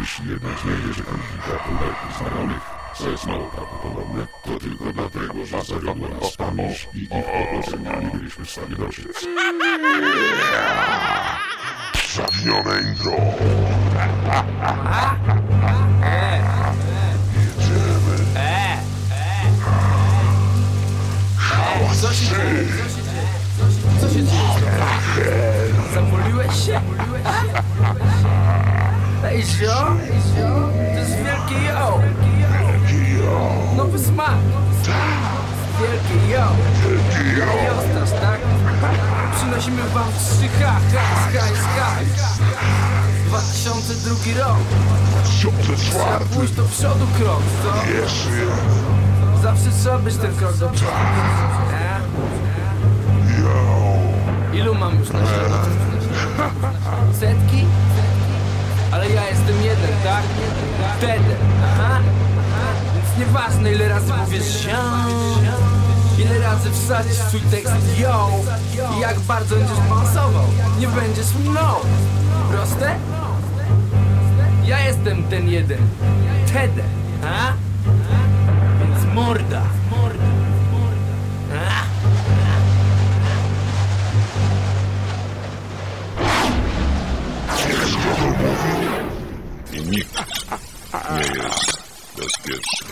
Jeśli jednak znajdziesz kilka kolejnych znajomych, co jest mało prawdopodobne, to tylko dlatego, że zawiodła nas pamięć i ich pochodzenia nie byliśmy w stanie dotrzeć. Zawinione intro. Co się dzieje? Co się dzieje? Zamoliłeś się? Ej, zio? To jest wielkie yo! Nowy smak! Wielkie yo! Ej, Ostasz, tak? Przynosimy wam trzy ha, hajs, hajs, hajs 2002 rok Trzeba pójść do przodu krok, co? Jeszcze Zawsze trzeba być ten krok do przodu? Yo. Ilu mam już na śledzie? jestem jeden, tak? Wtedy, aha Więc nieważne ile razy powiesz się Ile razy wsadzisz swój tekst, yo I jak bardzo będziesz balansował Nie będziesz mną no. Proste? Ja jestem ten jeden. Wtedy, a? Więc morda. ученик не весь доскетший.